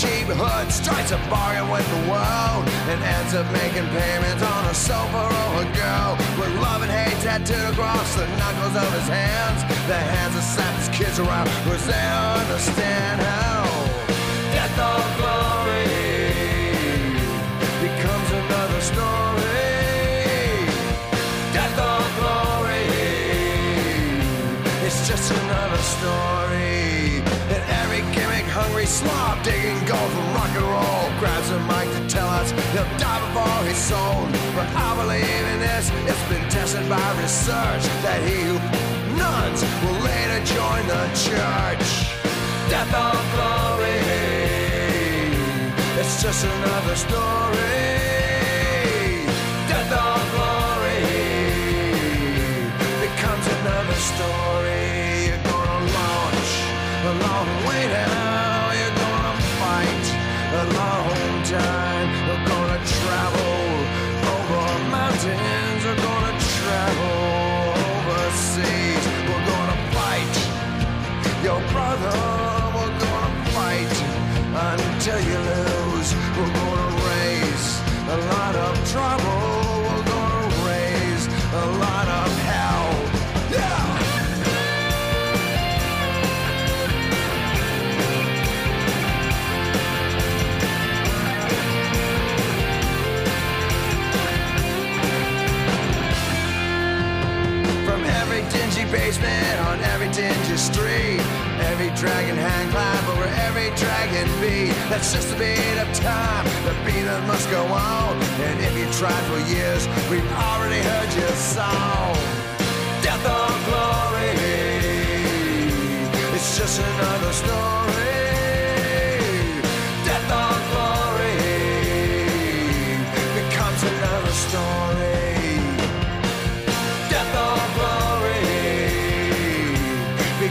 cheap hood, strikes a bargain with the world, and ends up making payments on a sofa or a girl. With love and hate tattooed across the knuckles of his hands, the hands that slap his kids around, cause they understand how death or glory becomes another story. Hungry slob digging gold from rock and roll grabs a mic to tell us he'll die before he's sold. But I believe in this, it's been tested by research that he who nuns will later join the church. Death or glory. It's just another story. A long time. You're gonna travel over mountains. You're gonna travel overseas. We're gonna fight your brother. We're gonna fight until you lose. We're gonna raise a lot of trouble. industry. Every dragon hang glide, over every dragon beat. That's just the beat of time. The beat that must go on. And if you tried for years, we've already heard your song. Death or glory. It's just another story. Death or glory becomes another story.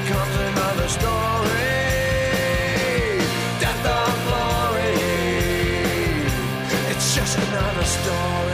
comes another story. Death of glory. It's just another story.